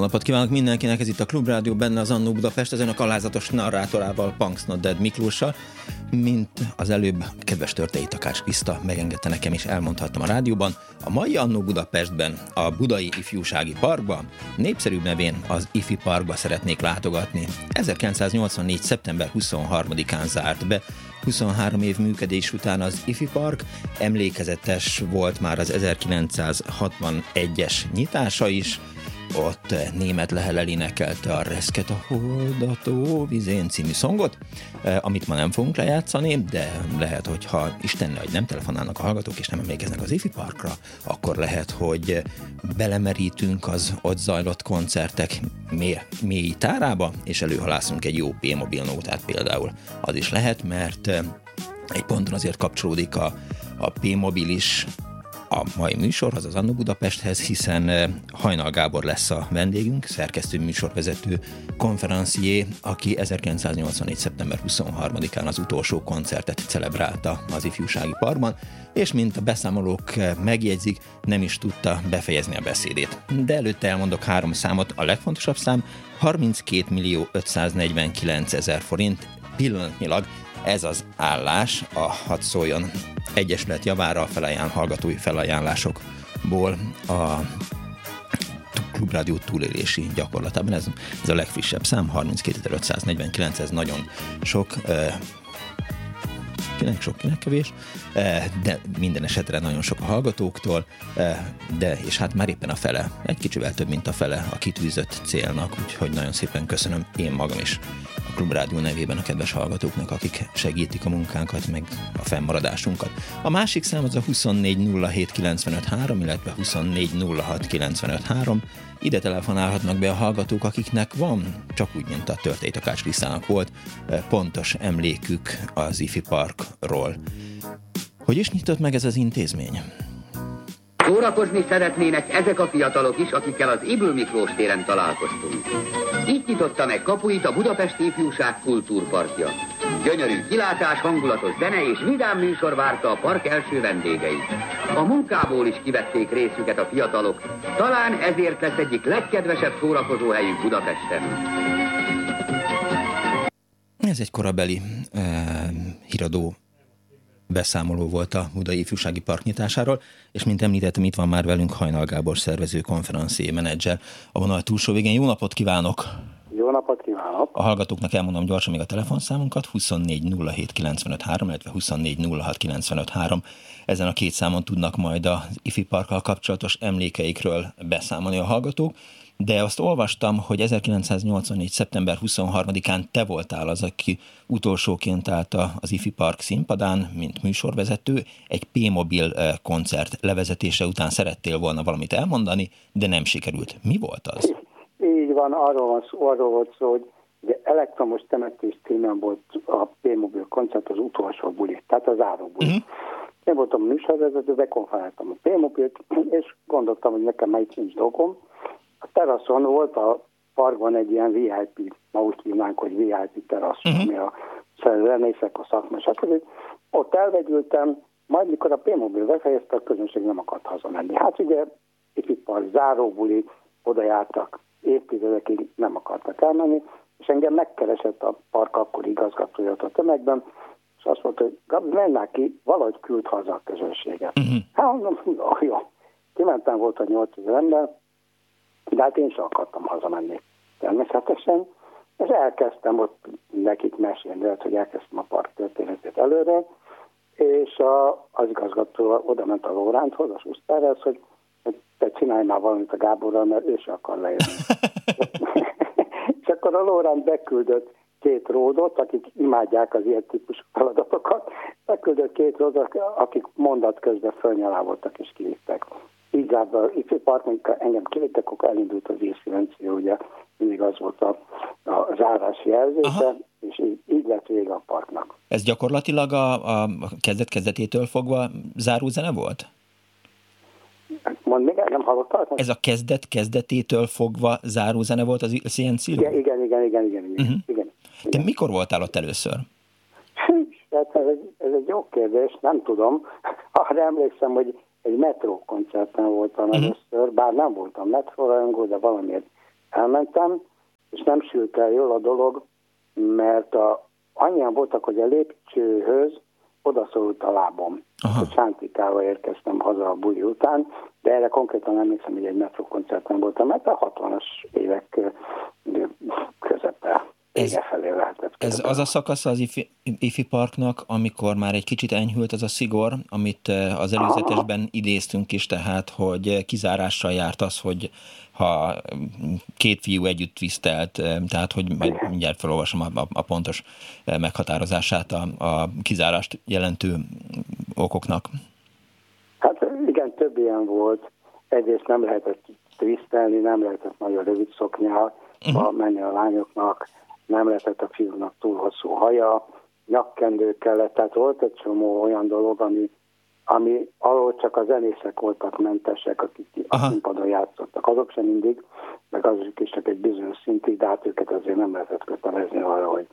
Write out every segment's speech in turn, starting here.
Jó napot kívánok mindenkinek, ez itt a Klubrádió, benne az Annó Budapest, az önök alázatos narrátorával, Punks Not Dead Miklóssal. Mint az előbb kedves törtei Takács Kriszta megengedte nekem is elmondhattam a rádióban, a mai Annó Budapestben, a Budai Ifjúsági Parkba, népszerűbb nevén az Ifi Parkba szeretnék látogatni. 1984. szeptember 23-án zárt be, 23 év működés után az IFI Park emlékezetes volt már az 1961-es nyitása is, ott német Lehel elénekelte a Reszket a Holdató vizén című szongot, eh, amit ma nem fogunk lejátszani, de lehet, hogyha Isten hogy nem telefonálnak a hallgatók, és nem emlékeznek az IFI Parkra, akkor lehet, hogy belemerítünk az ott zajlott koncertek mély, mély tárába, és előhalászunk egy jó P-mobil nótát például. Az is lehet, mert eh, egy ponton azért kapcsolódik a, a P-mobil is a mai műsorhoz, az Annu Budapesthez, hiszen eh, Hajnal Gábor lesz a vendégünk, szerkesztő műsorvezető konferencié, aki 1984. szeptember 23-án az utolsó koncertet celebrálta az ifjúsági parkban, és mint a beszámolók eh, megjegyzik, nem is tudta befejezni a beszédét. De előtte elmondok három számot, a legfontosabb szám 32 millió 549 ezer forint pillanatnyilag ez az állás a Hadd szóljon Egyesület javára felajánl, hallgatói felajánlásokból a klubrádió túlélési gyakorlatában. Ez, ez a legfrissebb szám, 32.549, ez nagyon sok kinek sok, kinek kevés, de minden esetre nagyon sok a hallgatóktól, de és hát már éppen a fele, egy kicsivel több, mint a fele a kitűzött célnak, úgyhogy nagyon szépen köszönöm én magam is a Klubrádió nevében a kedves hallgatóknak, akik segítik a munkánkat, meg a fennmaradásunkat. A másik szám az a 2407953, illetve 2406953. Ide telefonálhatnak be a hallgatók, akiknek van, csak úgy, mint a Törtei Takács Krisztának volt, pontos emlékük az IFI Parkról. Hogy is nyitott meg ez az intézmény? Szórakozni szeretnének ezek a fiatalok is, akikkel az Ibő Miklós téren találkoztunk. Itt nyitotta meg kapuit a Budapesti Ifjúság Kultúrparkja. Gyönyörű kilátás, hangulatos zene és vidám műsor várta a park első vendégeit. A munkából is kivették részüket a fiatalok, talán ezért lesz egyik legkedvesebb szórakozó helyünk Budapesten. Ez egy korabeli eh, híradó beszámoló volt a Budai Ifjúsági Park nyitásáról, és mint említettem, itt van már velünk Hajnal Gábor szervező konferencié menedzser. A vonal túlsó végén jó napot kívánok! Kívánok! A hallgatóknak elmondom gyorsan még a telefonszámunkat, 24 07 illetve 24 06 Ezen a két számon tudnak majd az IFI Parkkal kapcsolatos emlékeikről beszámolni a hallgatók de azt olvastam, hogy 1984. szeptember 23-án te voltál az, aki utolsóként állt az IFI Park színpadán, mint műsorvezető. Egy P-mobil koncert levezetése után szerettél volna valamit elmondani, de nem sikerült. Mi volt az? Így van, arról, van szó, arról volt szó, hogy ugye elektromos temetés címen volt a P-mobil koncert az utolsó buli, tehát az záró buli. Uh-huh. Én voltam a műsorvezető, bekonferáltam a P-mobilt, és gondoltam, hogy nekem már itt nincs dolgom, a teraszon volt a parkban egy ilyen VIP, ma úgy hívnánk, hogy VIP terasz, uh-huh. ami a zenészek, a szakma, stb. Ott elvegyültem, majd mikor a P-mobil befejezte, a közönség nem akart hazamenni. Hát ugye ipipar, záróbuli, oda jártak, évtizedekig nem akartak elmenni, és engem megkeresett a park akkor igazgatója a tömegben, és azt mondta, hogy menj ki, valahogy küld haza a közönséget. Uh-huh. Hát mondom, jó. Kimentem, volt a 8000 ember, de hát én sem akartam hazamenni természetesen, és elkezdtem ott nekik mesélni, hogy elkezdtem a park történetét előre, és a, az igazgató oda ment a Lóránthoz, a Suszterhez, hogy te csinálj már valamit a Gáborral, mert ő se akar lejönni. akkor a Lóránt beküldött két ródot, akik imádják az ilyen típusú feladatokat, beküldött két ródot, akik mondat közben fölnyalávoltak és kivittek. Így zárt a ifjúpark, amikor engem kivittek, akkor elindult az írszülenció, ugye mindig az volt a, a zárási jelzése, Aha. és így, így lett vége a parknak. Ez gyakorlatilag a, a kezdet-kezdetétől fogva zárózene volt? Mond még, nem hallottál? Ez a kezdet kezdetétől fogva zárózene volt az CNC? Igen, igen, igen, igen, igen, igen, uh-huh. igen. Te mikor voltál ott először? Hát ez, egy, ez egy jó kérdés, nem tudom. Arra emlékszem, hogy egy metró koncerten voltam uh-huh. először, bár nem voltam metrórajongó, de valamiért elmentem, és nem sült el jól a dolog, mert a, annyian voltak, hogy a lépcsőhöz odaszorult a lábom. Sántikával érkeztem haza a buli után, de erre konkrétan emlékszem, hogy egy metrokoncerten voltam, mert a 60-as évek közepe ez, felé lehetett. Ez az a szakasz az ifi, ifi parknak, amikor már egy kicsit enyhült az a szigor, amit az előzetesben idéztünk is, tehát, hogy kizárással járt az, hogy ha két fiú együtt visztelt, tehát, hogy majd mindjárt felolvasom a, a, a pontos meghatározását a, a kizárást jelentő okoknak. Hát igen, több ilyen volt. Egyrészt nem lehetett twisztelni, nem lehetett nagyon rövid szoknyával uh-huh. menni a lányoknak, nem lehetett a fiúnak túl hosszú haja, nyakkendő kellett, tehát volt egy csomó olyan dolog, ami, ami alól csak a zenészek voltak mentesek, akik Aha. a színpadon játszottak. Azok sem mindig, meg azok is csak egy bizonyos szintig, de hát őket azért nem lehetett kötelezni arra, hogy,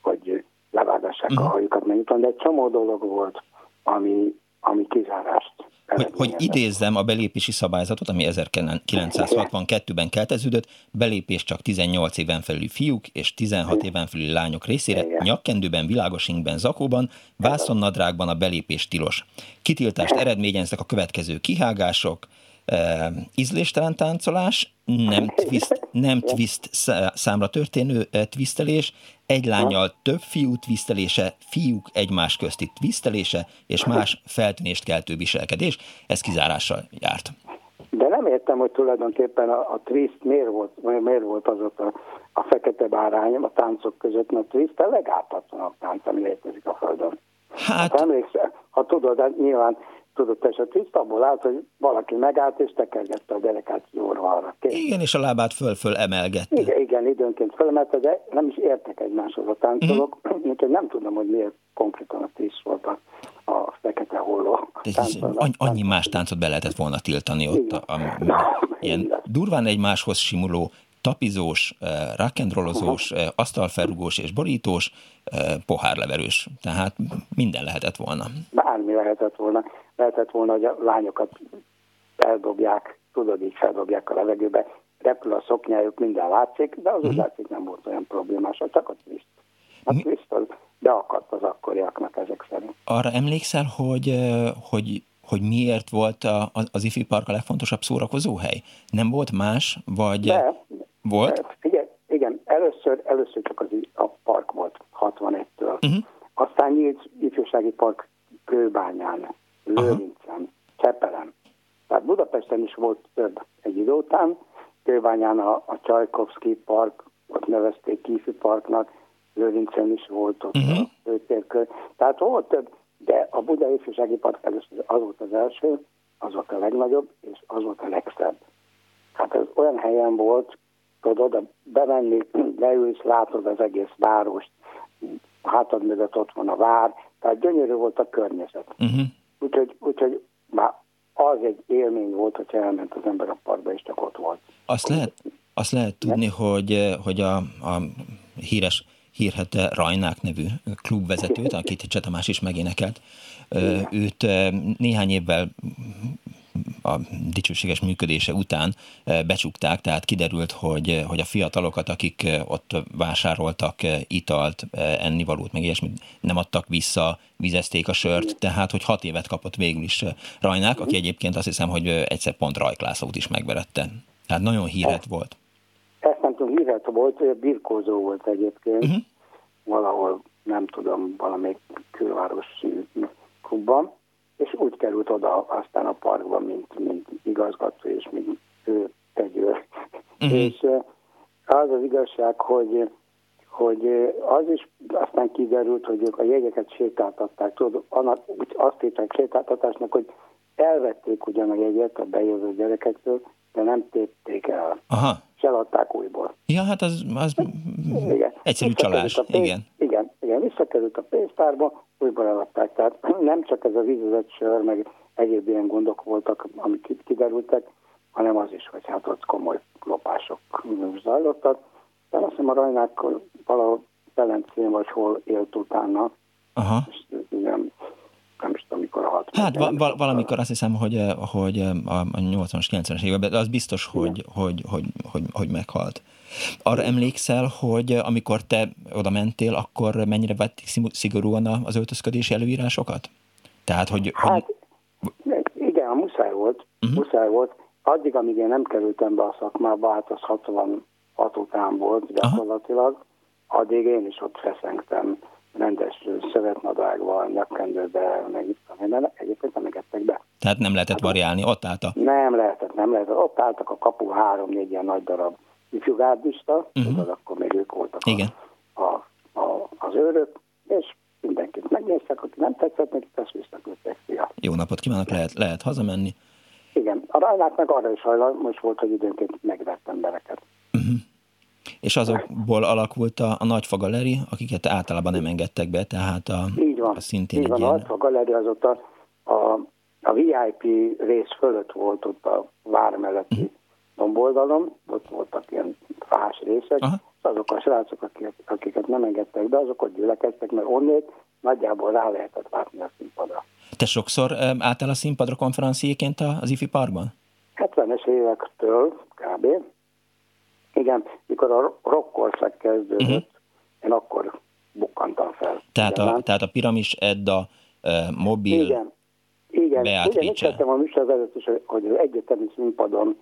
hogy levágassák uh-huh. a mhm. hajukat megnyitva, de egy csomó dolog volt, ami, ami kizárást hogy, hogy idézzem a belépési szabályzatot, ami 1962-ben kelteződött, belépés csak 18 éven felüli fiúk és 16 éven felüli lányok részére, nyakkendőben, világosinkben, zakóban, vászonnadrágban a belépés tilos. Kitiltást eredményeznek a következő kihágások, ízléstelen táncolás, nem twist, nem twist számra történő twistelés, egy lányjal több fiú twistelése, fiúk egymás közti twistelése, és más feltűnést keltő viselkedés, ez kizárással járt. De nem értem, hogy tulajdonképpen a, a twist miért volt, miért volt az ott a, a fekete bárány a táncok között, mert twist a legártatlanabb tánc, ami létezik a Földön. Hát... hát emlékszel, ha tudod, de nyilván tudott eset abból állt, hogy valaki megállt és tekergette a derekát jóra Igen, és a lábát föl-föl emelgette. Igen, igen, időnként fölemelte, de nem is értek egymáshoz a táncolók, mm. úgyhogy nem tudom, hogy miért konkrétan a tíz volt a, a fekete holló. Annyi más táncot be lehetett volna tiltani ott, a, a, a, ilyen durván egymáshoz simuló tapizós, eh, rock'n'rollozós, uh-huh. asztalferrugós és borítós, eh, pohárleverős. Tehát minden lehetett volna. Bármi lehetett volna. Lehetett volna, hogy a lányokat eldobják, tudod, így feldobják a levegőbe, repül a szoknyájuk, minden látszik, de az úgy látszik nem volt olyan problémás, csak a twist. A twist az beakadt az akkoriaknak ezek szerint. Arra emlékszel, hogy, hogy hogy miért volt a, az IFI park a legfontosabb szórakozóhely? Nem volt más, vagy... De, volt? De, figyelj, igen, először, először csak az, a park volt 61-től. Uh-huh. Aztán nyílt ifjúsági park Kőbányán, Lőrincen, Csepelen. Tehát Budapesten is volt több egy idő után. Kőbányán a, a Csajkovszki park, ott nevezték Kifi parknak, Lőrincen is volt ott uh-huh. a főtérkör. Tehát volt több, de a Budai Ifjúsági Park először az volt az első, az volt a legnagyobb, és az volt a legszebb. Hát ez olyan helyen volt, tudod bemenni, leülsz, látod az egész várost, hátad mögött ott van a vár, tehát gyönyörű volt a környezet. Uh-huh. Úgyhogy, úgyhogy már az egy élmény volt, hogyha elment az ember a parkba, és csak ott volt. Azt lehet, azt lehet tudni, hogy, hogy a, a híres hírhete Rajnák nevű klubvezetőt, akit Cseh Tamás is megénekelt, őt néhány évvel a dicsőséges működése után becsukták, tehát kiderült, hogy, hogy a fiatalokat, akik ott vásároltak italt, ennivalót, meg ilyesmit, nem adtak vissza, vizezték a sört, tehát hogy hat évet kapott végül is Rajnák, aki egyébként azt hiszem, hogy egyszer pont Rajk Lászlót is megverette. Tehát nagyon híret volt. Ezt nem tudom, híret volt, birkózó volt egyébként, uh-huh. valahol, nem tudom, valamelyik külvárosi klubban, és úgy került oda aztán a parkban, mint, mint igazgató és mint ő tegyő. Uh-huh. És az az igazság, hogy hogy az is aztán kiderült, hogy ők a jegyeket sétáltatták. Tudod, annak, azt hitták sétáltatásnak, hogy elvették ugyan a jegyet a bejövő gyerekektől, de nem tépték el. Aha. És eladták újból. Ja, hát az, az igen. egyszerű csalás. Pénz, igen. Visszakerült a pénztárba, újból eladták. Tehát nem csak ez a vízezett sör, meg egyéb ilyen gondok voltak, amik kiderültek, hanem az is, hogy hát ott komoly lopások zajlottak de azt hiszem a Rajnák valahol Velencén vagy hol élt utána. Aha. És nem, nem is tudom, mikor 60 Hát val val valamikor azt hiszem, hogy, hogy a 80-as, 90-es években, de az biztos, hogy, hogy, hogy, hogy, hogy meghalt. Arra emlékszel, hogy eh, amikor te oda mentél, akkor mennyire vették szigorúan az öltözködési előírásokat? Tehát, hogy... Hát, hogy... igen, a muszáj volt. Uh mhm. -huh. Muszáj volt. Addig, amíg én nem kerültem be a szakmába, hát az 60 hat után volt gyakorlatilag, Aha. addig én is ott feszengtem rendes szövetnadrágval, nyakkendőbe, meg itt minden, egyébként nem engedtek be. Tehát nem lehetett variálni, ott állta? Nem lehetett, nem lehetett. Ott álltak a kapu három-négy ilyen nagy darab ifjúgárdista, uh mhm. -huh. tudod, akkor még ők voltak Igen. A, a, a, az őrök, és mindenkit megnéztek, aki nem tetszett neki, azt visszaküldtek szia. Jó napot kívánok, lehet, lehet hazamenni. Igen, a rajnák meg arra is hajlamos volt, hogy időnként megvett embereket. Uh-huh. És azokból alakult a, a Nagyfa Galeri, akiket általában nem engedtek be, tehát a, így van, a szintén így van, ilyen... a Nagyfa Galeri az ott a, a, VIP rész fölött volt ott a vár melletti domboldalon, ott voltak ilyen fás részek, Aha. azok a srácok, akik, akiket nem engedtek be, azok ott gyülekeztek, mert onnét nagyjából rá lehetett látni a színpadra. Te sokszor álltál a színpadra konferenciéként az IFI Parkban? 70-es évektől kb. Igen, mikor a rockkorszak kezdődött, uh-huh. én akkor bukkantam fel. Tehát a, tehát a Piramis, Edda, uh, Mobil, Igen, igen. Beat Igen, tettem a műsorvezetős, hogy az egyetemi színpadon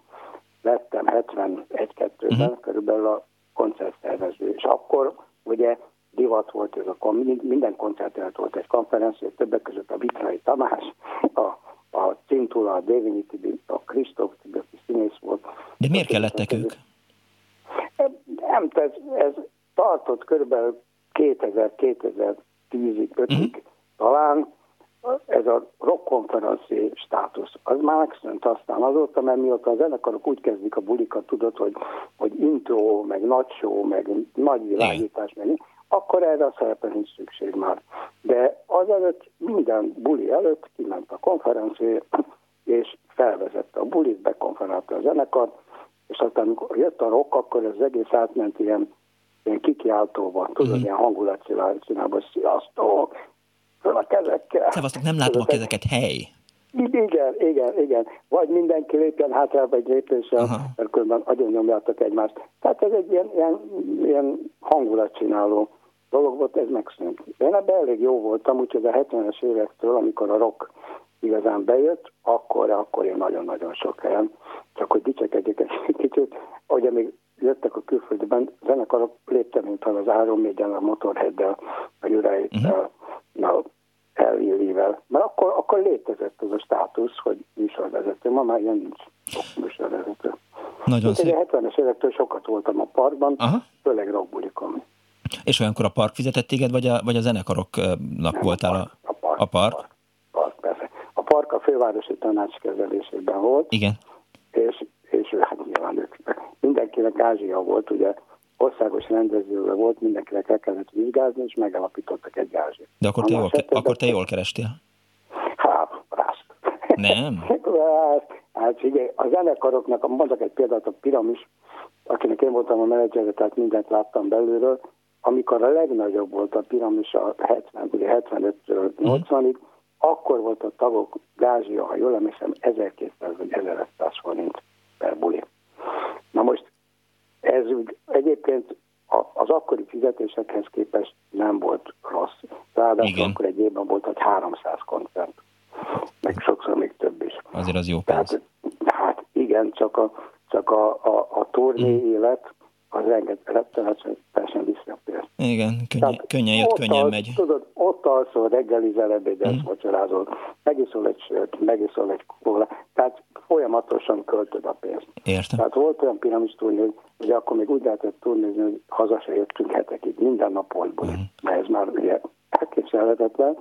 lettem 71-2-ben, uh-huh. körülbelül a koncertszervező, és akkor ugye divat volt ez a minden koncert volt egy konferencia, többek között a Vitrai Tamás, a, a Cintula, a Dévényi Tibi, a Kristóf Tibi, aki színész volt. De miért kellettek ők? Nem, ez, ez tartott körülbelül 2000-2010-ig, 5-ig uh-huh. talán, ez a rock konferenci státusz. Az már megszűnt aztán azóta, mert mióta a zenekarok úgy kezdik a bulikat, tudod, hogy, hogy intro, meg nagy show, meg nagy világítás, meg akkor erre a szerepe nincs szükség már. De azelőtt, minden buli előtt kiment a konferencié, és felvezette a bulit, bekonferálta a zenekart, és aztán amikor jött a rock, akkor az egész átment ilyen, ilyen kikiáltóba, tudod, mm. ilyen hangulatcsinálba, sziasztok, föl a kezekkel. Szevasztok, nem látom a kezeket, hely! Igen, igen, igen. Vagy mindenki lépjen hátra egy lépéssel, mert különben agyon nyomjátok egymást. Tehát ez egy ilyen, ilyen, ilyen hangulatcsináló dolog volt, ez megszűnt. Én ebben elég jó voltam, úgyhogy a 70-es évektől, amikor a rock igazán bejött, akkor, akkor én nagyon-nagyon sok helyen, csak hogy dicsekedjek egy kicsit, hogy még jöttek a külföldben, zenekarok léptem, mint az Áron Mégyen, a Motorheaddel, a Jureit-tel, uh-huh. a Elvillivel, mert akkor, akkor létezett ez a státusz, hogy műsorvezető, ma már ilyen nincs műsorvezető. Nagyon szép. 70-es évektől sokat voltam a parkban, Aha. főleg rockbulikon. És olyankor a park fizetett téged, vagy a, vagy a zenekaroknak Nem, voltál a, a, park, a park? A park, park, persze. A park a fővárosi tanács kezelésében volt. Igen. És, és hát nyilván ők, mindenkinek Ázsia volt, ugye országos rendezőre volt, mindenkinek el kellett vizsgázni, és megalapítottak egy Ázsiát. De akkor te, jól, akkor te jól kerestél? Hát, rász. Nem? hát figyelj, a zenekaroknak, mondok egy példát, a Piramis, akinek én voltam a menedzser, tehát mindent láttam belülről, amikor a legnagyobb volt a piramis a 70, ugye 75-től 80-ig, akkor volt a tagok gázsia, ha jól emlékszem, 1200 vagy 1500 forint per buli. Na most ez úgy egyébként az akkori fizetésekhez képest nem volt rossz. Ráadásul akkor egy évben volt egy 300 koncert, meg sokszor még több is. Azért az jó pénz. Tehát, hát igen, csak a, csak a, a, a turné mm. élet az rengeteg rettenetesen visszatért. Igen, könnyen, könnyen jött, könnyen megy. Tudod, ott alszol, reggelizel, ebédelsz, mm. vacsorázol, megiszol egy sört, megiszol egy kóla, tehát folyamatosan költöd a pénzt. Értem. Tehát volt olyan piramis turné, hogy akkor még úgy lehetett turnézni, hogy haza se jöttünk hetekig, minden nap volt buli, mm. mert ez már ugye elképzelhetetlen.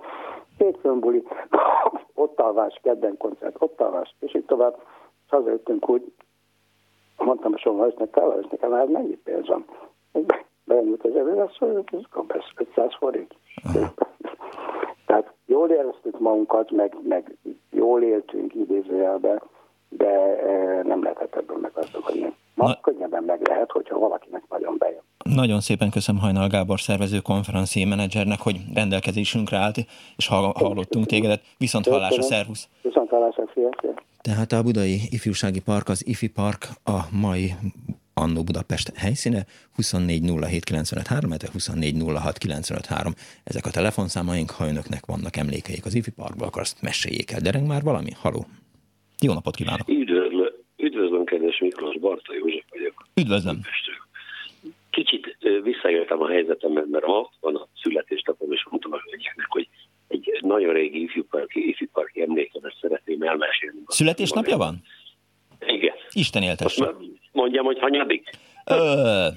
Hétfőn buli, ott alvás, kedden koncert, ott alvás, és így tovább. És hazajöttünk úgy, mondtam a Somlajsnak, te nekem már mennyi pénz van? Benyújt az előre, azt mondja, hogy kapsz 500 forint. Tehát jól éreztük magunkat, meg, meg jól éltünk idézőjelbe, de e, nem lehetett ebből meggazdagodni. Ma Na, könnyebben meg lehet, hogyha valakinek nagyon bejön. Nagyon szépen köszönöm Hajnal Gábor szervező konferencié menedzsernek, hogy rendelkezésünkre állt, és hallottunk tégedet. Viszont hallásra, szervusz! Viszont hallásra, szia, szia. Tehát a Budai Ifjúsági Park, az IFI Park a mai Annó Budapest helyszíne 2407953, 2406953. Ezek a telefonszámaink, ha önöknek vannak emlékeik az IFI Parkból, akkor azt meséljék el. Dereng már valami? Haló! Jó napot kívánok! Üdvözlöm, üdvözlöm kedves Miklós, Barta József vagyok. Üdvözlöm! Kicsit visszaéltem a helyzetemben, mert ma van a születésnapom, és mondtam a hölgyeknek, hogy egy nagyon régi ifjúparki, ifjúparki emlékemet szeretném elmesélni. Születésnapja van? Igen. Isten éltesse. Mondjam, hogy hanyadik? Ö...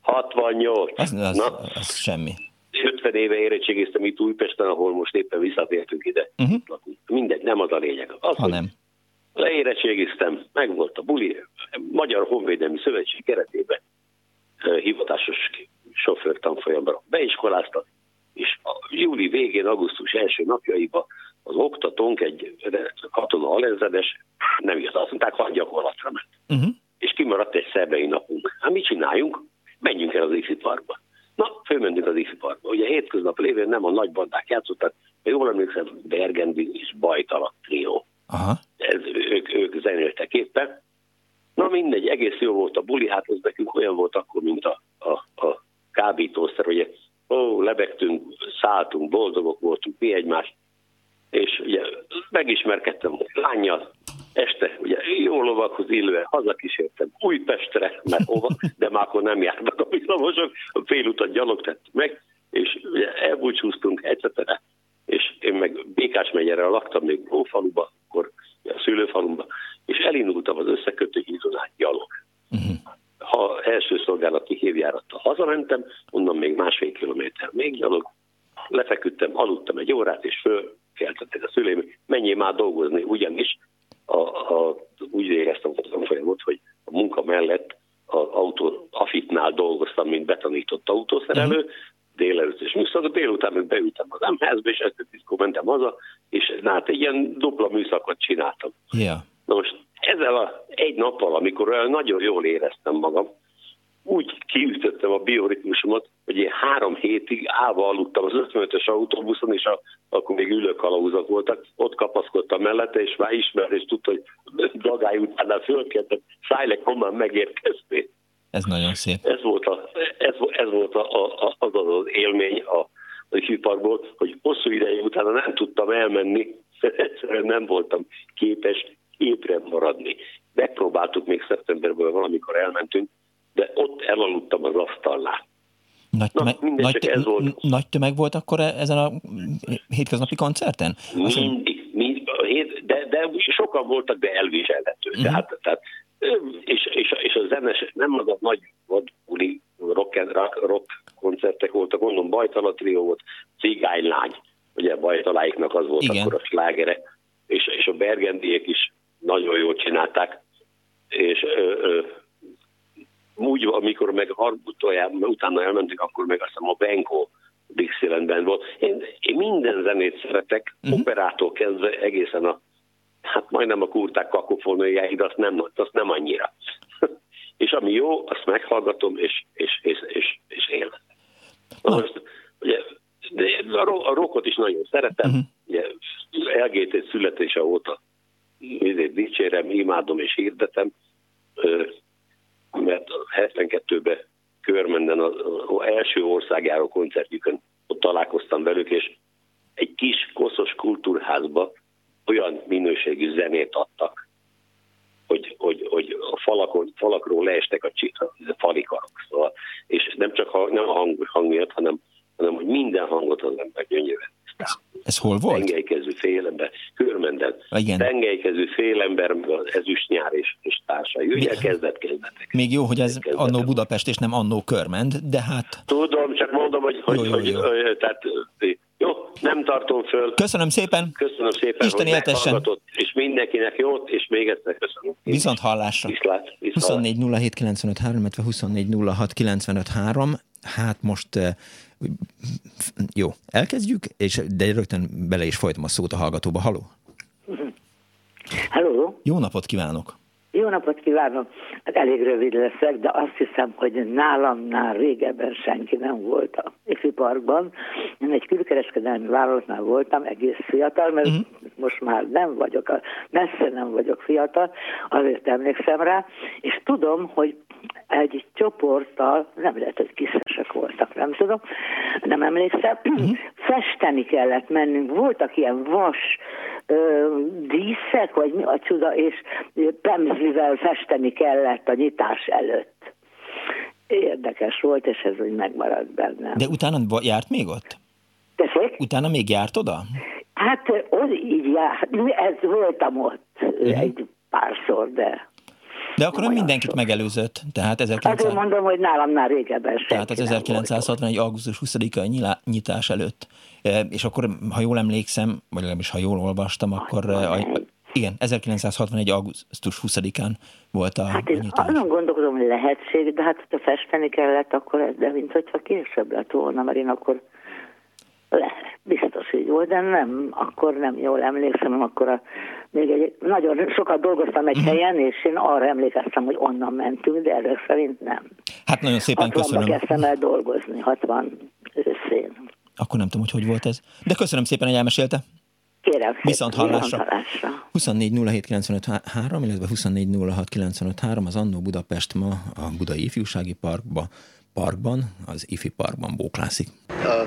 68. Az, az, Na, az semmi. 50 éve érettségiztem itt Újpesten, ahol most éppen visszatértünk ide. Uh-huh. Mindegy, nem az a lényeg. Az, ha nem. Leérettségiztem, meg volt a buli, Magyar Honvédelmi Szövetség keretében hivatásos sofőr tanfolyamra beiskoláztak, és a júli végén, augusztus első napjaiban az oktatónk egy katona alezredes, nem jött, azt mondták, hogy gyakorlatra ment. Uh-huh. És kimaradt egy szebei napunk. Hát mit csináljunk? Menjünk el az IFI parkba. Na, fölmentünk az IFI parkba. Ugye hétköznap lévén nem a nagy bandák játszottak, de jól emlékszem, Bergendi és Bajtala trió. Aha. Ez, ők, ők zenéltek éppen. Na mindegy, egész jó volt a buli, hát ez nekünk olyan volt akkor, mint a, a, a kábítószer, ugye ó, lebegtünk, szálltunk, boldogok voltunk, mi egymást, és ugye megismerkedtem a lányjal, este ugye jó lovakhoz illően hazakísértem Újpestre, mert hova, de már akkor nem jártak a villamosok, a félutat gyalog tettük meg, és ugye elbúcsúztunk egyszerre, és én meg Békás megyere laktam még faluba, akkor a szülőfalumba, és elindultam az összekötő hídon át gyalog. Uh-huh. Ha első szolgálati hívjárattal hazamentem, onnan még másfél kilométer még gyalog, lefeküdtem, aludtam egy órát, és fölkeltettek a szüleim, menjél már dolgozni, ugyanis a, a, úgy éreztem a folyamot, hogy a munka mellett az autó Afitnál dolgoztam, mint betanított autószerelő, uh-huh. Délelőtt és műszak, délután meg beültem az M-házba, és ezt a mentem haza, és hát egy ilyen dupla műszakot csináltam. Yeah. Na most ezzel a egy nappal, amikor olyan nagyon jól éreztem magam, úgy kiütöttem a bioritmusomat, hogy én három hétig állva aludtam az 55-ös autóbuszon, és a, akkor még ülőkalauzak voltak, ott kapaszkodtam mellette, és már ismert, és tudta, hogy Dagály utánál fölkeltem, szájlek, honnan megérkeztél. Ez nagyon szép. Ez volt, a, ez, ez volt a, a, az az élmény a, a hűparkból, hogy hosszú ideig utána nem tudtam elmenni, egyszerűen nem voltam képes épren maradni. Megpróbáltuk még szeptemberből valamikor elmentünk, de ott elaludtam az asztalnál. Nagy tömeg, Na, nagy, ez volt. nagy tömeg volt akkor e- ezen a hétköznapi koncerten? Mindig, mindig de, de sokan voltak, de elviselhető. Uh-huh. Tehát, tehát, és, és, és a zenes, nem az a nagy vadbuli rock, rock, rock koncertek voltak, mondom, Bajtala trió volt, Cigánylány, ugye Bajtaláiknak az volt Igen. akkor a slágere, és, és a Bergendiek is nagyon jól csinálták, és ö, ö, úgy, amikor meg utoljára, utána elmentünk, akkor meg azt hiszem a Benko Dixielandben volt. Én, én minden zenét szeretek, uh-huh. operától kezdve egészen a, hát majdnem a kurták kakofóniáig, azt nem, azt nem annyira. és ami jó, azt meghallgatom, és, és, és, és, és. Na most, ugye, de a, a rockot is nagyon szeretem, uh-huh. ugye, LGT születése óta dicsérem, imádom és hirdetem, mert 72-ben Körmenden az első országjáró koncertjükön ott találkoztam velük, és egy kis koszos kultúrházba olyan minőségű zenét adtak, hogy hogy, hogy a falakon, falakról leestek a, a falikarok. Szóval, és nem csak a, nem a hang, hang miatt, hanem, hanem hogy minden hangot az ember gyönyörűen ez hol volt? Tengelykező félember, Körmenden. Igen. Tengelykező félember, az ezüstnyár és, és társai. Ugye kezdet kezdetek. Még jó, hogy ez annó Budapest és nem annó Körmend, de hát... Tudom, csak mondom, hogy, hogy, jó, jó, jó. hogy tehát, nem tartom föl. Köszönöm szépen. Köszönöm szépen, Isten hogy éltessen. és mindenkinek jót, és még egyszer köszönöm. Viszont hallásra. Viszlát, viszlát. 24 07 95 illetve 24 06 95 Hát most jó, elkezdjük, és de rögtön bele is folytom a szót a hallgatóba. Haló? Halló? Jó napot kívánok! Jó napot kívánok! Hát elég rövid leszek, de azt hiszem, hogy nálamnál régebben senki nem volt a Ifi Parkban. Én egy külkereskedelmi vállalatnál voltam, egész fiatal, mert uh-huh. most már nem vagyok, messze nem vagyok fiatal, azért emlékszem rá, és tudom, hogy egy csoporttal, nem lehet, hogy kiszesek voltak, nem tudom, nem emlékszem, uh-huh. festeni kellett mennünk. Voltak ilyen vas ö, díszek, vagy mi a csuda, és pemzlivel festeni kellett a nyitás előtt. Érdekes volt, és ez úgy megmaradt bennem. De utána járt még ott? Tessék? Utána még járt oda? Hát így járt. Ez voltam ott uh-huh. egy párszor, de de akkor nem mindenkit megelőzött, tehát 1900... Azért mondom, hogy nálam már régebben sem. Tehát az 1961. augusztus 20-a nyitás előtt. E, és akkor, ha jól emlékszem, vagy legalábbis ha jól olvastam, akkor... E, igen, 1961. augusztus 20-án volt a Hát én nyitás. azon gondolkodom, hogy lehetség, de hát ha festeni kellett, akkor ez, de mint hogyha később lett volna, mert én akkor lehet, biztos így volt, de nem, akkor nem jól emlékszem, akkor a, még egy, nagyon sokat dolgoztam egy mhm. helyen, és én arra emlékeztem, hogy onnan mentünk, de ezek szerint nem. Hát nagyon szépen 60 köszönöm. kezdtem el dolgozni, 60 őszén. Akkor nem tudom, hogy hogy volt ez. De köszönöm szépen, hogy elmesélte. Kérem Viszont hallásra. 24 illetve 24 az Annó Budapest ma a Budai Ifjúsági Parkba parkban, az IFI parkban bóklászik. A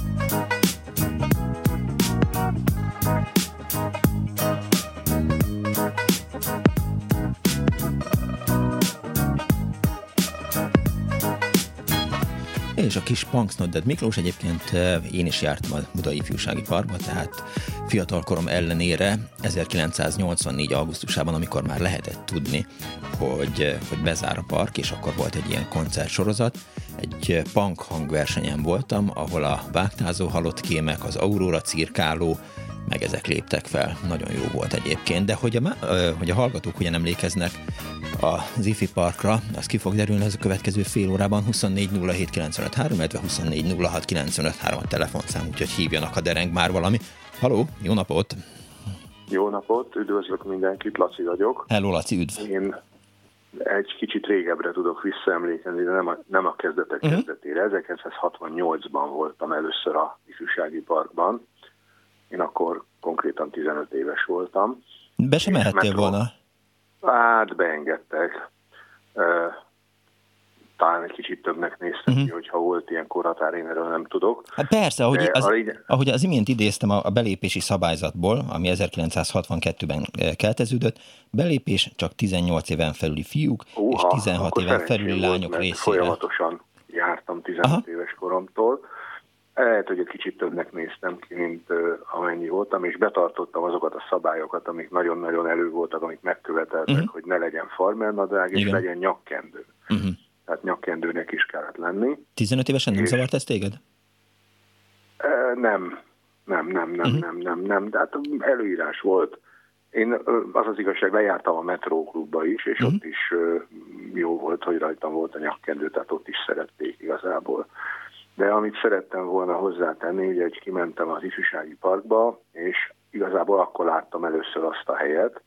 És a kis Punks Not Dead Miklós egyébként eh, én is jártam a Budai Ifjúsági Parkba, tehát fiatalkorom ellenére 1984. augusztusában, amikor már lehetett tudni, hogy, hogy bezár a park, és akkor volt egy ilyen koncertsorozat, egy punk hangversenyen voltam, ahol a vágtázó halott kémek, az Aurora cirkáló, meg ezek léptek fel. Nagyon jó volt egyébként, de hogy a, hogy a hallgatók ugyan emlékeznek az IFI Parkra, az ki fog derülni az a következő fél órában 24 07 illetve 24 06 a telefonszám, úgyhogy hívjanak, a dereng már valami. Haló, jó napot! Jó napot, üdvözlök mindenkit, Laci vagyok. Hello, Laci, üdv! Én egy kicsit régebbre tudok visszaemlékezni, de nem a, nem a kezdetek uh-huh. kezdetére. 1968-ban voltam először a ifjúsági parkban. Én akkor konkrétan 15 éves voltam. Be sem mehettél volna? Hát beengedtek talán egy kicsit többnek néztem uh-huh. ki, hogyha volt ilyen korhatár, én erről nem tudok. Hát persze, ahogy az, ahogy az imént idéztem a, belépési szabályzatból, ami 1962-ben eh, kelteződött, belépés csak 18 éven felüli fiúk Uha, és 16 éven felüli lányok részére. Folyamatosan jártam 15 Aha. éves koromtól. Lehet, hogy egy kicsit többnek néztem ki, mint uh, amennyi voltam, és betartottam azokat a szabályokat, amik nagyon-nagyon elő voltak, amik megköveteltek, uh-huh. hogy ne legyen farmernadrág, és legyen nyakkendő. Uh-huh tehát nyakkendőnek is kellett lenni. 15 évesen nem zavart ez téged? Nem, nem, nem, nem, uh-huh. nem, nem, nem, de hát előírás volt. Én az az igazság, lejártam a metróklubba is, és uh-huh. ott is jó volt, hogy rajtam volt a nyakkendő, tehát ott is szerették igazából. De amit szerettem volna hozzátenni, ugye, hogy kimentem az ifjúsági parkba, és igazából akkor láttam először azt a helyet,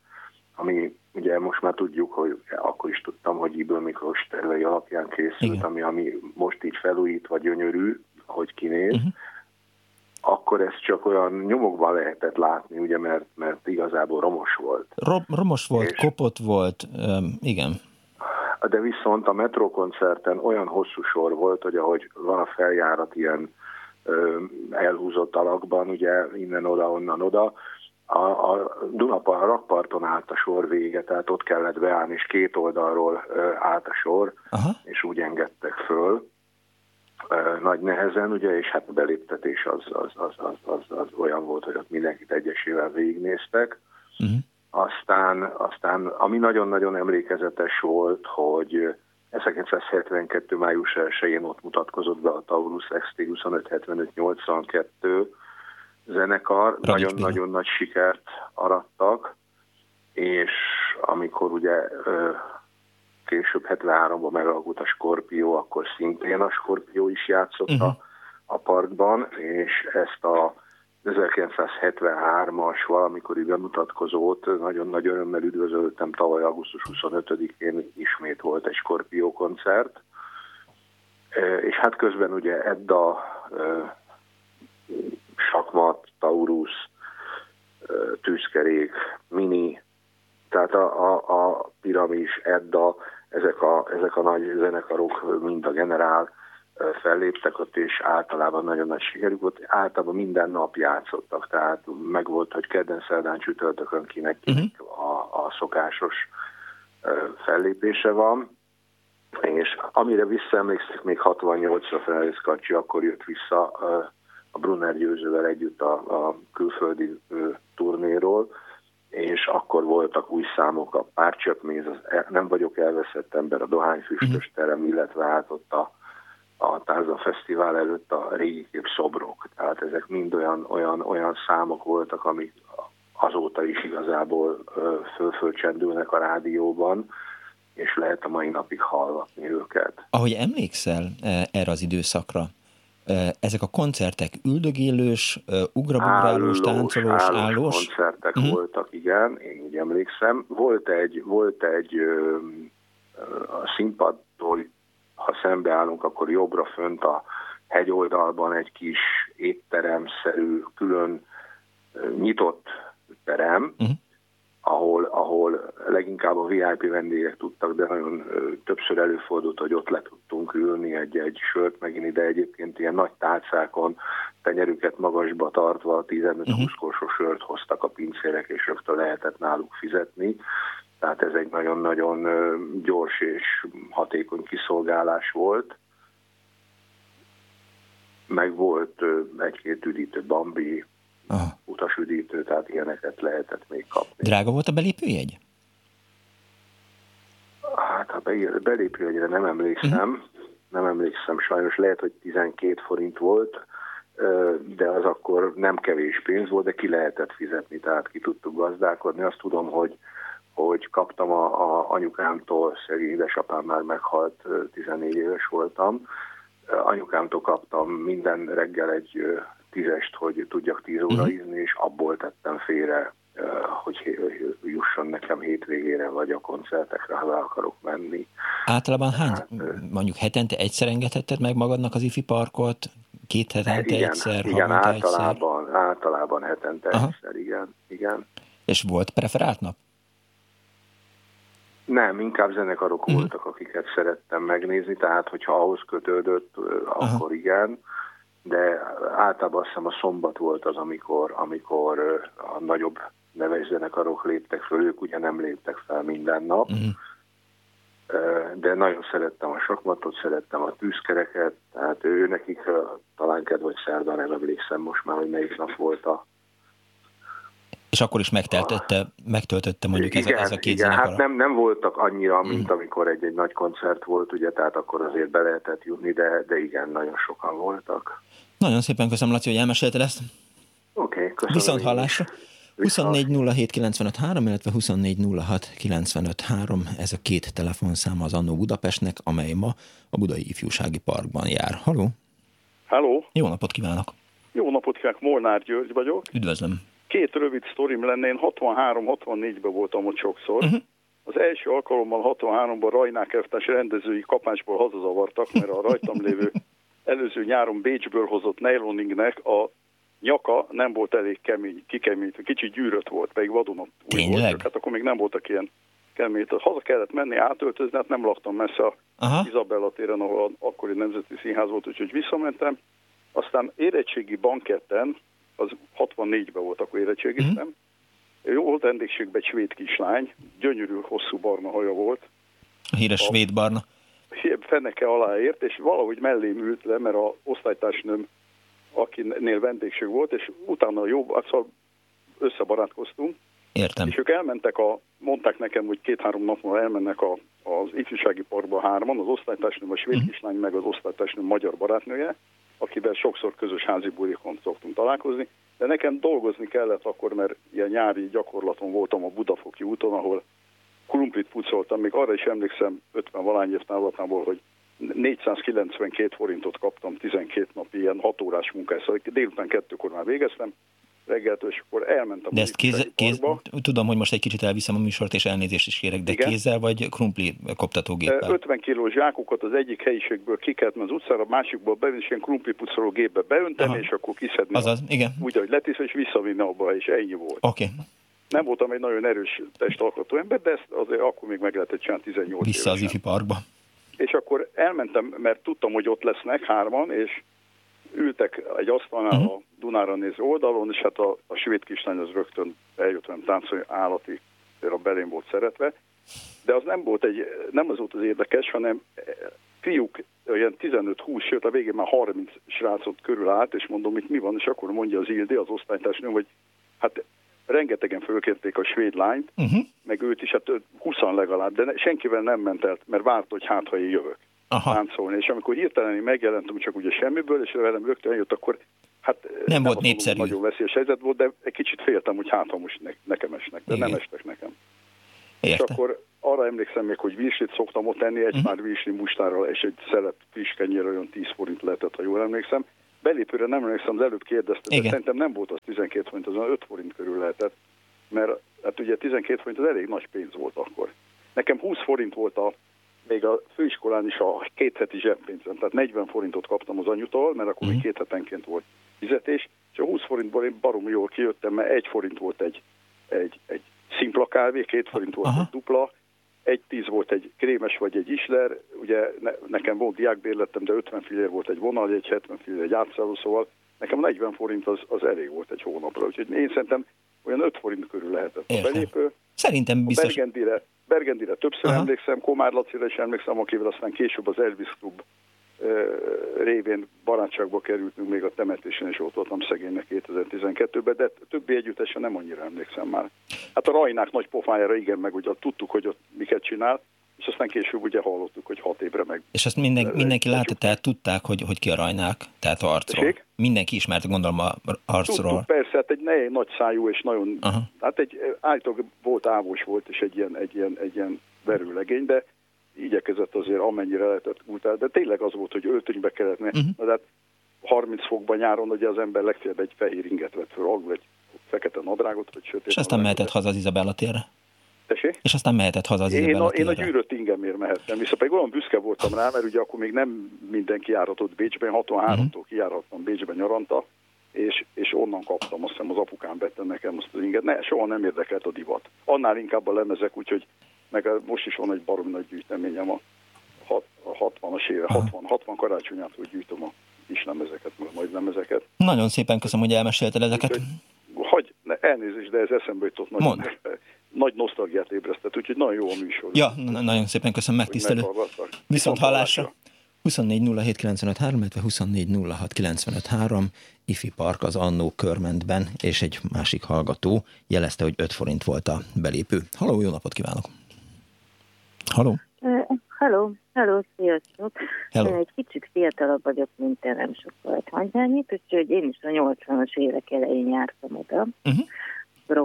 ami ugye most már tudjuk, hogy akkor is tudtam, hogy Iből Miklós tervei alapján készült, Igen. ami, ami most így felújítva gyönyörű, hogy kinéz, uh-huh. akkor ezt csak olyan nyomokban lehetett látni, ugye, mert, mert igazából romos volt. Ro- romos volt, és, kopott volt, um, igen. De viszont a metrókoncerten olyan hosszú sor volt, hogy ahogy van a feljárat ilyen elhúzott alakban, ugye innen oda, onnan oda, a, a Dunapar rakparton állt a sor vége, tehát ott kellett beállni, és két oldalról állt a sor, Aha. és úgy engedtek föl nagy nehezen, ugye, és hát a beléptetés az, az, az, az, az, az olyan volt, hogy ott mindenkit egyesével végignéztek. Uh-huh. Aztán, aztán, ami nagyon-nagyon emlékezetes volt, hogy 1972. május 1-én ott mutatkozott be a Taurus XT 2575-82 zenekar, nagyon-nagyon nagy sikert arattak, és amikor ugye később 73-ban megalakult a Skorpió, akkor szintén a Skorpió is játszott uh-huh. a parkban, és ezt a 1973-as valamikori bemutatkozót nagyon-nagy örömmel üdvözöltem tavaly augusztus 25-én ismét volt egy Skorpió koncert, és hát közben ugye Edda, Sakmat, Taurus, Tűzkerék, Mini, tehát a, a, a Piramis, Edda, ezek a, ezek a nagy zenekarok, mind a generál, felléptek ott, és általában nagyon nagy sikerük volt. Általában minden nap játszottak, tehát meg volt, hogy kedden, szerdán, csütörtökön kinek uh-huh. a, a szokásos fellépése van. És amire visszaemlékszik, még 68-ra Ferenc Kacsi, akkor jött vissza a Brunner győzővel együtt a, a külföldi turnéról, és akkor voltak új számok, a Párcsöpméz, e, Nem vagyok elveszett ember, a Dohányfüstös mhm. terem, illetve hát ott a a Tárza Fesztivál előtt a régi kép szobrok. Tehát ezek mind olyan, olyan, olyan számok voltak, amik azóta is igazából fölfölcsendülnek a rádióban, és lehet a mai napig hallgatni őket. Ahogy emlékszel erre az időszakra, ezek a koncertek üldögélős, ugrabugrálós, táncolós, állós? állós koncertek uh-huh. voltak, igen, én úgy emlékszem. Volt egy, volt egy a színpadtól ha szembeállunk, akkor jobbra fönt a hegyoldalban egy kis étteremszerű, külön nyitott terem, uh-huh. ahol, ahol leginkább a VIP vendégek tudtak, de nagyon többször előfordult, hogy ott le tudtunk ülni egy-egy sört megint, de egyébként ilyen nagy tálcákon tenyerüket magasba tartva 15-20 uh-huh. korsó sört hoztak a pincérek, és rögtön lehetett náluk fizetni. Tehát ez egy nagyon-nagyon gyors és hatékony kiszolgálás volt. Meg volt egy-két üdítő Bambi, Aha. utasüdítő, tehát ilyeneket lehetett még kapni. Drága volt a belépőjegy? Hát a belépőjegyre nem emlékszem, uh-huh. nem emlékszem sajnos, lehet, hogy 12 forint volt, de az akkor nem kevés pénz volt, de ki lehetett fizetni, tehát ki tudtuk gazdálkodni. Azt tudom, hogy hogy kaptam a, a anyukámtól, szegény édesapám már meghalt, 14 éves voltam, anyukámtól kaptam minden reggel egy tízest, hogy tudjak tíz óra uh-huh. ízni, és abból tettem félre, hogy jusson nekem hétvégére, vagy a koncertekre, ha akarok menni. Általában hány, hát, mondjuk hetente egyszer engedhetted meg magadnak az ifi parkot? Két hetente igen, egyszer, Igen, általában, egyszer? általában hetente Aha. egyszer, igen, igen. És volt preferált nap? Nem, inkább zenekarok uh-huh. voltak, akiket szerettem megnézni, tehát hogyha ahhoz kötődött, akkor uh-huh. igen, de általában azt hiszem a szombat volt az, amikor, amikor a nagyobb neves zenekarok léptek föl, ők ugye nem léptek fel minden nap, uh-huh. de nagyon szerettem a sakmatot, szerettem a tűzkereket, tehát ő nekik talán kedv vagy szerdán nem emlékszem most már, hogy melyik nap volt a és akkor is megtöltötte, megtöltötte mondjuk igen, ez, ez a két igen, hát nem, nem voltak annyira, mint mm. amikor egy-egy nagy koncert volt, ugye, tehát akkor azért be lehetett jutni, de, de igen, nagyon sokan voltak. Nagyon szépen köszönöm, Laci, hogy elmesélted ezt. Oké, okay, köszönöm. Viszont hallásra. 24 illetve 24 ez a két telefonszám az Annó Budapestnek, amely ma a Budai Ifjúsági Parkban jár. Haló? Halló? Jó napot kívánok! Jó napot kívánok, Molnár György vagyok. Üdvözlöm! Két rövid sztorim lenne, én 63-64-ben voltam ott sokszor, uh-huh. az első alkalommal 63-ban Rajnák elvtárs rendezői kapásból hazazavartak, mert a rajtam lévő előző nyáron Bécsből hozott nyloningnek a nyaka nem volt elég kemény, kikeményt, kicsit gyűrött volt, pedig vadonat volt, hát akkor még nem voltak ilyen kemény. Haza kellett menni, átöltözni, hát nem laktam messze a Aha. Izabella téren, ahol akkori Nemzeti Színház volt, úgyhogy visszamentem. Aztán érettségi banketten, az 64-ben volt, akkor érettségiztem, mm-hmm. Jó volt vendégségben egy svéd kislány, gyönyörű, hosszú barna haja volt. A híres a, svéd barna. Feneke aláért, és valahogy mellém ült le, mert a osztálytársnőm, akinél vendégség volt, és utána jó, szóval összebarátkoztunk. Értem. És ők elmentek, a, mondták nekem, hogy két-három nap múlva elmennek a, az ifjúsági parkba hárman, az osztálytársnőm, a svéd uh-huh. kislány, meg az osztálytársnőm magyar barátnője, akivel sokszor közös házi bulikon szoktunk találkozni, de nekem dolgozni kellett akkor, mert ilyen nyári gyakorlaton voltam a Budafoki úton, ahol krumplit pucoltam, még arra is emlékszem 50 valány év távlatából, hogy 492 forintot kaptam 12 nap ilyen 6 órás munkás, szóval délután kettőkor már végeztem, reggeltől, és akkor elmentem. De ezt kéz, kéz, tudom, hogy most egy kicsit elviszem a műsort, és elnézést is kérek, de Igen? kézzel vagy krumpli koptatógéppel? 50 kilós zsákokat az egyik helyiségből kikeltem az utcára, a másikból bevinni, és ilyen krumpli pucoló gépbe beönteni, Aha. és akkor kiszedni. Azaz, a, igen. Úgy, ahogy letisz, és visszavinni abba, és ennyi volt. Oké. Okay. Nem voltam egy nagyon erős testalkatú ember, de ezt azért akkor még meg lehetett csinálni 18 Vissza évesen. az ifi parkba. És akkor elmentem, mert tudtam, hogy ott lesznek hárman, és ültek egy asztalnál uh-huh. a Dunára néző oldalon, és hát a, a svéd kislány az rögtön eljött velem táncolni, állati, a belém volt szeretve. De az nem volt egy, nem az volt az érdekes, hanem eh, fiúk, olyan 15-20, sőt a végén már 30 srácot körül állt, és mondom, itt mi van, és akkor mondja az Ildi, az osztálytársnőm, hogy hát rengetegen fölkérték a svéd lányt, uh-huh. meg őt is, hát 20 legalább, de senkivel nem ment el, mert várt, hogy hát, ha én jövök. Aha. táncolni. És amikor hirtelen megjelentem csak ugye semmiből, és velem rögtön jött, akkor hát nem, nem volt népszerű. Nagyon veszélyes helyzet volt, de egy kicsit féltem, hogy hát ha most ne, nekem esnek, de Igen. nem estek nekem. Érte. És akkor arra emlékszem még, hogy virslit szoktam ott enni, egy uh-huh. már virsli mustárral, és egy szelet friss kenyér olyan 10 forint lehetett, ha jól emlékszem. Belépőre nem emlékszem, az előbb kérdeztem, de szerintem nem volt az 12 forint, az 5 forint körül lehetett, mert hát ugye 12 forint az elég nagy pénz volt akkor. Nekem 20 forint volt a még a főiskolán is a két heti zseppénzem, tehát 40 forintot kaptam az anyutól, mert akkor még mhm. két hetenként volt fizetés, és a 20 forintból én barom jól kijöttem, mert egy forint volt egy, egy, egy szimpla kávé, két forint volt Aha. egy dupla, egy tíz volt egy krémes vagy egy isler, ugye ne, nekem volt diákbérletem, de 50 fillér volt egy vonal, egy 70 fillér egy átszálló, szóval nekem 40 forint az, az elég volt egy hónapra, úgyhogy én szerintem olyan 5 forint körül lehetett Értem. a belépő. Szerintem biztos. A Bergendire, Bergendire többször Aha. emlékszem, Komár Lacira is emlékszem, akivel aztán később az Elvis Club révén barátságba kerültünk még a temetésen, és ott voltam szegénynek 2012-ben, de többi együttesen nem annyira emlékszem már. Hát a Rajnák nagy pofájára igen, meg ugye tudtuk, hogy ott miket csinál, és aztán később ugye hallottuk, hogy hat évre meg. És azt minden, mindenki látta, tehát tudták, hogy, hogy ki a Rajnák, tehát a arcról. Tessék? Mindenki ismerte, gondolom, a arcról. Tudtuk, persze, hát egy ne, nagy szájú és nagyon, Aha. hát egy állítólag volt ávos volt, és egy ilyen, egy ilyen, egy ilyen verőlegény, de igyekezett azért amennyire lehetett múltál, de tényleg az volt, hogy öltönybe kellett, uh-huh. de hát 30 fokban nyáron ugye az ember legfeljebb egy fehér inget vett föl, alul egy fekete nadrágot, vagy sötét És aztán mehetett haza az Izabella térre? Tessék? És aztán mehetett haza az én a, én a gyűrött ingemért mehettem, viszont pedig olyan büszke voltam rá, mert ugye akkor még nem mindenki járatott Bécsben, 63-tól uh-huh. kijárattam Bécsben nyaranta, és, és onnan kaptam, azt hiszem az apukám vette nekem azt az inget. Ne, soha nem érdekelt a divat. Annál inkább a lemezek, úgyhogy meg most is van egy baromi nagy gyűjteményem a, a 60-as éve, 60, 60 karácsonyát, hogy gyűjtöm a kis lemezeket, meg a nagy lemezeket. Nagyon szépen köszönöm, hogy elmesélted ezeket. Hogy, ne, elnézést, de ez eszembe jutott nagyon, nagy nosztalgiát ébresztett, úgyhogy nagyon jó a műsor. Ja, nagyon szépen köszönöm megtisztelő. Viszont hallásra. 24 07 illetve 24 Ifi Park az Annó Körmentben, és egy másik hallgató jelezte, hogy 5 forint volt a belépő. Haló, jó napot kívánok! Haló! Hello, hello, sziasztok! Hello. Én egy kicsit fiatalabb vagyok, mint te, nem sokkal hagyjányit, úgyhogy én is a 80-as évek elején jártam oda. Uh-huh. Rock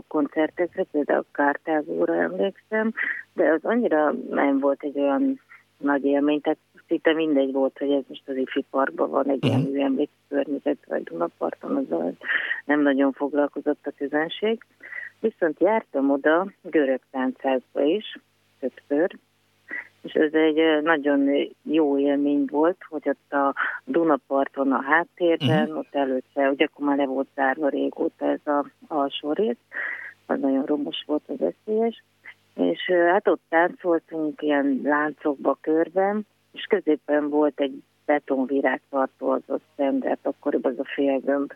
koncertekre, például Kártávóra emlékszem, de az annyira nem volt egy olyan nagy élmény, tehát szinte mindegy volt, hogy ez most az Ifi Parkban van egy ilyen környezet, vagy Dunaparton, azzal nem nagyon foglalkozott a közönség. Viszont jártam oda görög táncázba is, többször, és ez egy nagyon jó élmény volt, hogy ott a Dunaparton a háttérben, uh-huh. ott előtte, ugye akkor már le volt zárva régóta ez a alsó rész, az nagyon romos volt, az veszélyes, és hát ott táncoltunk ilyen láncokba körben, és középen volt egy betonvirágtartó az ott szem, akkoriban az a félgömb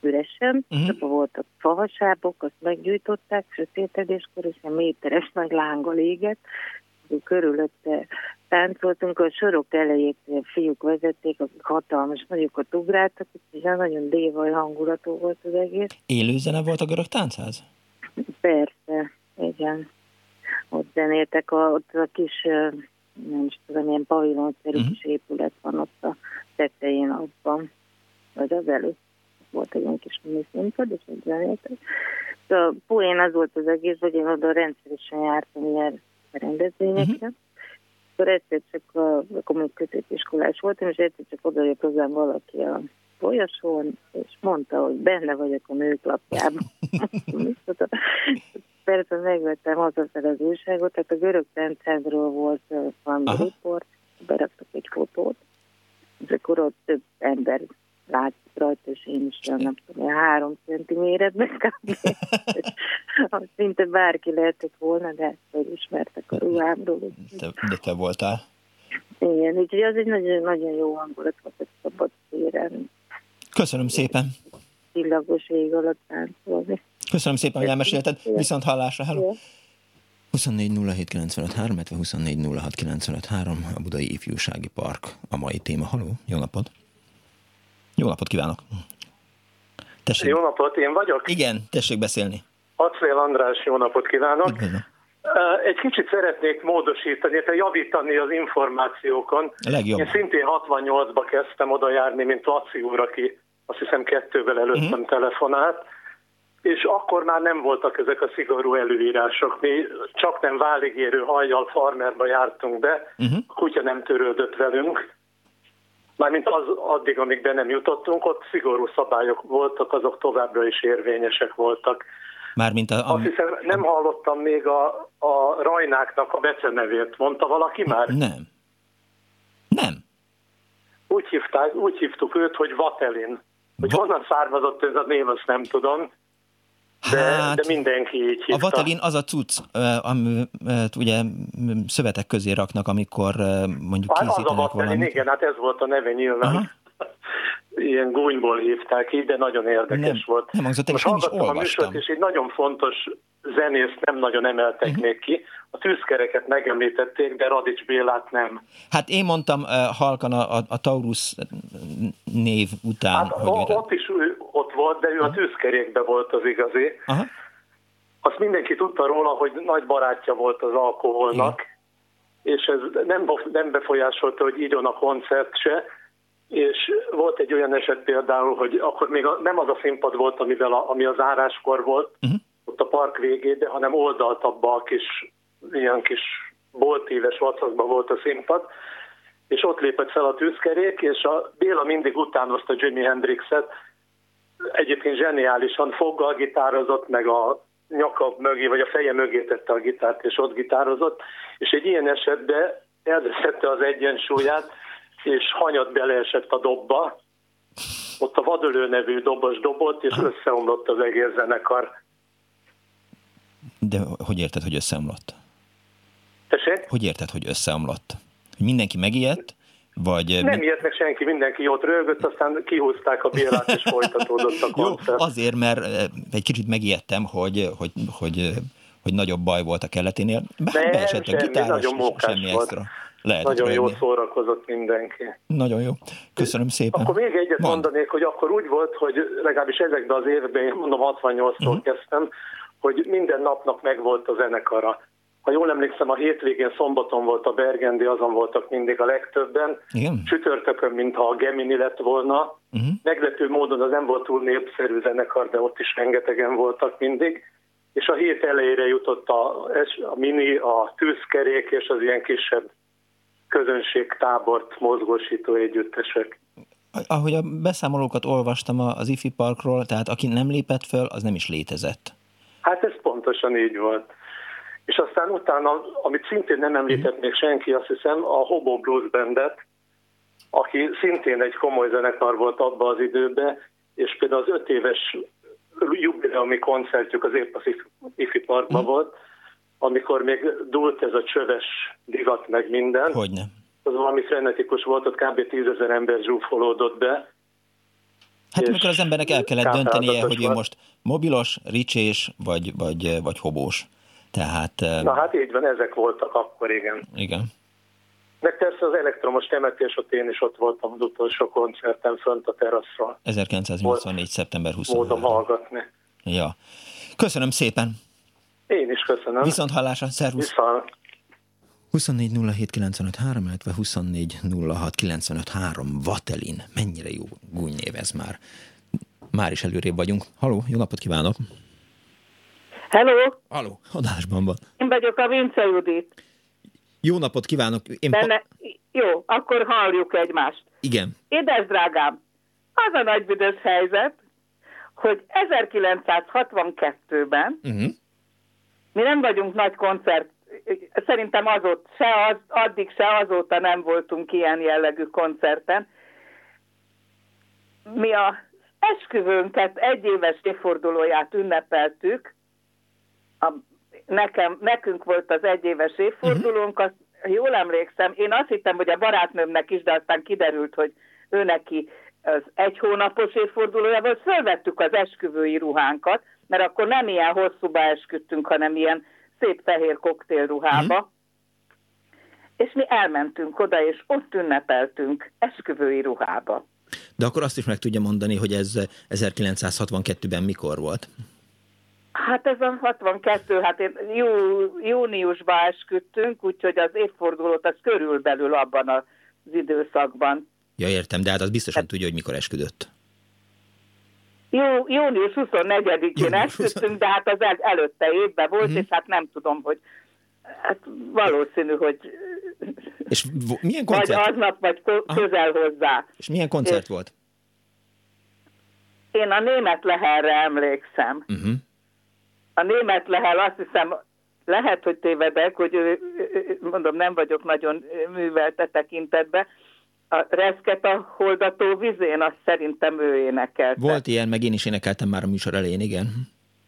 üresen, uh-huh. abban voltak fahasábok, azt meggyújtották sötétedéskor, és egy méteres nagy lánggal égett, körülötte táncoltunk, a sorok elejét fiúk vezették, akik hatalmas nagyokat ugráltak, és nagyon dévaj hangulatú volt az egész. Élő zene volt a görög táncház? Persze, igen. Ott zenéltek, a, ott a kis, nem is tudom, ilyen pavilonszerű uh-huh. kis épület van ott a tetején abban, vagy az előtt volt egy ilyen kis miniszínpad, és ott zenéltek. A poén az volt az egész, hogy én oda rendszeresen jártam ilyen rendezvényekre. Uh-huh. Akkor egyszer csak, a, akkor még középiskolás voltam, és egyszer csak oda jött hozzám valaki a folyosón, és mondta, hogy benne vagyok a nők lapjában. Persze megvettem hazafelé az újságot, tehát a görög rendszerről volt valami riport, beraktak egy fotót, és akkor ott több ember látszik rajta, és én is nem tudom, három centi méretben. Szinte bárki lehetett volna, de felismertek a ruhámról. De, de te voltál? Igen, úgyhogy az egy nagyon, nagyon jó hangulat volt a szabad téren. Köszönöm szépen. Csillagos ég alatt táncolni. Köszönöm szépen, hogy elmesélted. Viszont hallásra, hello. 24 illetve 24 a Budai Ifjúsági Park a mai téma. Haló, jó napot! Jó napot kívánok! Tessék. Jó napot, én vagyok? Igen, tessék beszélni. Acél András, jó napot kívánok! Igen. Egy kicsit szeretnék módosítani, tehát javítani az információkon. Legjobb. Én szintén 68-ba kezdtem oda járni, mint Laci úr, aki azt hiszem kettővel előttem uh-huh. telefonált, és akkor már nem voltak ezek a szigorú előírások. Mi csak nem váligérő hajjal farmerba jártunk be, uh-huh. a kutya nem törődött velünk, Mármint az, addig, amíg be nem jutottunk, ott szigorú szabályok voltak, azok továbbra is érvényesek voltak. Mármint a, a... Azt hiszem, nem hallottam még a, a rajnáknak a becenevét. Mondta valaki már? Nem. Nem. Úgy, hívták, úgy hívtuk őt, hogy Vatelin. Hogy Va... honnan származott ez a név, azt nem tudom. De, hát, de mindenki így hívta. A vatalin az a cucc, amit ugye szövetek közé raknak, amikor mondjuk hát készítenek az a vatalin, valamit. igen, hát ez volt a neve nyilván. Aha. Ilyen gúnyból hívták így, de nagyon érdekes nem, volt. Nem hangzott, Most hallgattam a műsort, és egy nagyon fontos zenész nem nagyon emeltek uh-huh. még ki. A tűzkereket megemlítették, de Radics Bélát nem. Hát én mondtam uh, halkan a, a, a Taurus név után. Hát hogy o, ott is volt, de ő a tűzkerékben volt az igazi. Uh-huh. Azt mindenki tudta róla, hogy nagy barátja volt az alkoholnak, Igen. és ez nem, nem befolyásolta, hogy így a koncert se, és volt egy olyan eset például, hogy akkor még a, nem az a színpad volt, amivel a, ami az áráskor volt, uh-huh ott a park végébe, hanem oldaltabbal a kis, ilyen kis boltíves vacakban volt a színpad, és ott lépett fel a tűzkerék, és a Béla mindig utánozta Jimi Hendrixet, egyébként zseniálisan foggal gitározott, meg a nyaka mögé, vagy a feje mögé tette a gitárt, és ott gitározott, és egy ilyen esetben elveszette az egyensúlyát, és hanyat beleesett a dobba, ott a vadölő nevű dobos dobott, és összeomlott az egész zenekar. De hogy érted, hogy összeomlott? Tessék? Hogy érted, hogy összeomlott? Mindenki megijedt, vagy... Nem ijedt meg senki, mindenki ott rögött, aztán kihúzták a bélát, és folytatódott a koncert. Jó, azért, mert egy kicsit megijedtem, hogy, hogy, hogy, hogy nagyobb baj volt a keleténél. Nem, Beesett semmi, a gitáros, nagyon semmi volt. extra. Lehet nagyon jól szórakozott mindenki. Nagyon jó. Köszönöm szépen. Akkor még egyet Mond. mondanék, hogy akkor úgy volt, hogy legalábbis ezekben az években, én mondom 68-tól uh-huh. kezdtem, hogy minden napnak megvolt a zenekara. Ha jól emlékszem, a hétvégén szombaton volt a Bergendi, azon voltak mindig a legtöbben. Igen. Csütörtökön, mintha a Gemini lett volna. Uh-huh. Meglepő módon az nem volt túl népszerű zenekar, de ott is rengetegen voltak mindig. És a hét elejére jutott a, a mini, a tűzkerék és az ilyen kisebb közönségtábort mozgósító együttesek. Ahogy a beszámolókat olvastam az IFI Parkról, tehát aki nem lépett föl, az nem is létezett. Hát ez pontosan így volt. És aztán utána, amit szintén nem említett még senki, azt hiszem, a Hobo Blues Bandet, aki szintén egy komoly zenekar volt abban az időben, és például az öt éves jubileumi koncertjük az épp az Ifi Parkban mm. volt, amikor még dúlt ez a csöves divat meg minden. Hogyne. Az valami frenetikus volt, ott kb. tízezer ember zsúfolódott be. Hát amikor az embernek el kellett döntenie, hogy ő most mobilos, ricsés, vagy, vagy, vagy hobós. Tehát... Na hát így van, ezek voltak akkor, igen. Igen. Meg persze az elektromos temetés, ott én is ott voltam az utolsó koncerten fönt a teraszról. 1984. Volt szeptember 20 Módom hallgatni. Ja. Köszönöm szépen. Én is köszönöm. Viszont hallásra, szervusz. Viszont. 24 illetve 24 Vatelin. Mennyire jó gúnynév ez már. Már is előrébb vagyunk. Haló, jó napot kívánok! Hello! Haló, adásban van. Én vagyok a Vince Judit. Jó napot kívánok! Én Benne, jó, akkor halljuk egymást. Igen. Édes drágám, az a nagy büdös helyzet, hogy 1962-ben uh-huh. Mhm. mi nem vagyunk nagy koncert, szerintem azóta, se az, addig se azóta nem voltunk ilyen jellegű koncerten. Mi a esküvőnket egyéves évfordulóját ünnepeltük, a nekem, nekünk volt az egyéves évfordulónk, azt jól emlékszem, én azt hittem, hogy a barátnőmnek is, de aztán kiderült, hogy ő neki az egy hónapos évfordulója volt, fölvettük az esküvői ruhánkat, mert akkor nem ilyen hosszúba esküdtünk, hanem ilyen szép fehér koktélruhába, uh-huh. és mi elmentünk oda, és ott ünnepeltünk esküvői ruhába. De akkor azt is meg tudja mondani, hogy ez 1962-ben mikor volt? Hát ez a 62, hát én jú, júniusban esküdtünk, úgyhogy az évfordulót az körülbelül abban az időszakban. Ja, értem, de hát az biztosan hát, tudja, hogy mikor esküdött. Jó, június 24-én esküdtünk, de hát az el, előtte évben volt, uh-huh. és hát nem tudom, hogy hát valószínű, hogy és milyen koncert? Vagy aznap, vagy közel Aha. hozzá. És milyen koncert és volt? Én a német leherre emlékszem. Uh-huh a német lehel azt hiszem, lehet, hogy tévedek, hogy ő, mondom, nem vagyok nagyon művelte tekintetbe, a reszket a holdató vizén, azt szerintem ő énekelte. Volt ilyen, meg én is énekeltem már a műsor elején, igen.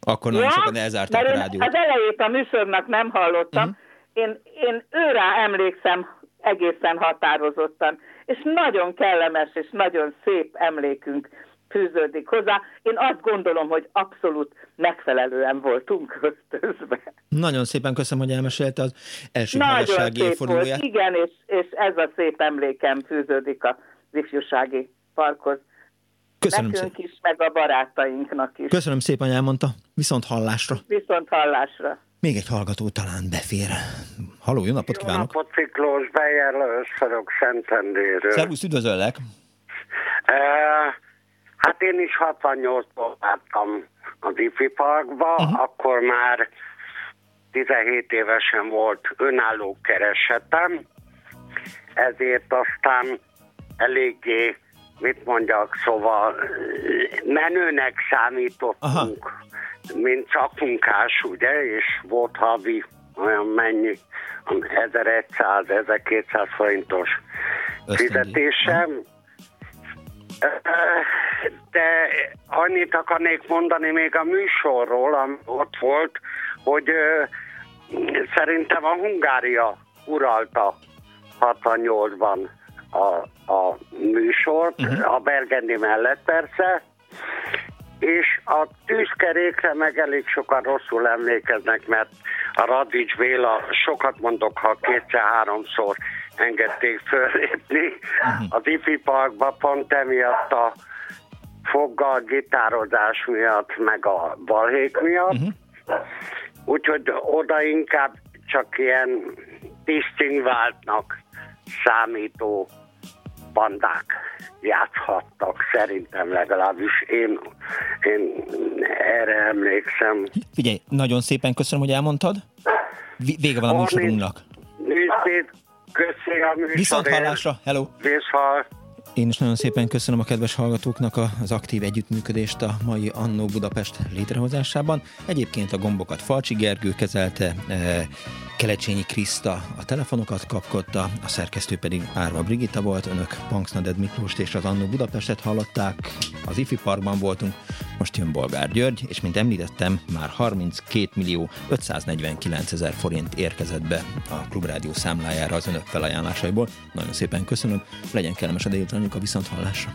Akkor nagyon ja, sokan elzárták a rádiót. Az elejét a műsornak nem hallottam. Uh-huh. Én, én őrá emlékszem egészen határozottan, és nagyon kellemes és nagyon szép emlékünk fűződik hozzá. Én azt gondolom, hogy abszolút megfelelően voltunk köztözve. Nagyon szépen köszönöm, hogy elmesélte az első magassági évfordulóját. Igen, és, és ez a szép emlékem fűződik az ifjúsági parkhoz. Köszönöm Nekünk szépen. is, meg a barátainknak is. Köszönöm szépen, hogy elmondta. Viszont hallásra. Viszont hallásra. Még egy hallgató talán befér. Haló, jó napot kívánok! Jó napot, Ciklós, bejelölős vagyok Szentendéről. Szervusz, üdvözöllek! Uh, Hát én is 68-ból vártam az IFI Parkba, uh-huh. akkor már 17 évesen volt önálló keresetem, ezért aztán eléggé, mit mondjak, szóval menőnek számítottunk, Aha. mint szakmunkás, ugye, és volt havi olyan mennyi, 1100-1200 forintos fizetésem, de annyit akarnék mondani még a műsorról, ami ott volt, hogy szerintem a Hungária uralta 68-ban a, a műsort, uh-huh. a Bergendi mellett persze, és a tűzkerékre meg elég sokan rosszul emlékeznek, mert a Radics Béla, sokat mondok, ha kétszer-háromszor engedték fölépni uh-huh. az IFI Parkba, pont emiatt a foggal, gitározás miatt, meg a balhék miatt. Uh-huh. Úgyhogy oda inkább csak ilyen distingváltnak számító bandák játszhattak, szerintem legalábbis én, én erre emlékszem. Figyelj, nagyon szépen köszönöm, hogy elmondtad. Vége van a műsorunknak. Köszönöm a műsorért. Viszont hallásra, hello. Viszont. Én is nagyon szépen köszönöm a kedves hallgatóknak az aktív együttműködést a mai Annó Budapest létrehozásában. Egyébként a gombokat Falcsi Gergő kezelte, eh, Kelecsényi Kriszta a telefonokat kapkodta, a szerkesztő pedig Árva Brigitta volt, önök Punksnaded Miklóst és az Annó Budapestet hallották, az IFI Parkban voltunk, most jön Bolgár György, és mint említettem, már 32 millió 549 ezer forint érkezett be a Klubrádió számlájára az önök felajánlásaiból. Nagyon szépen köszönöm, legyen kellemes a délutánjuk a viszont hallásra.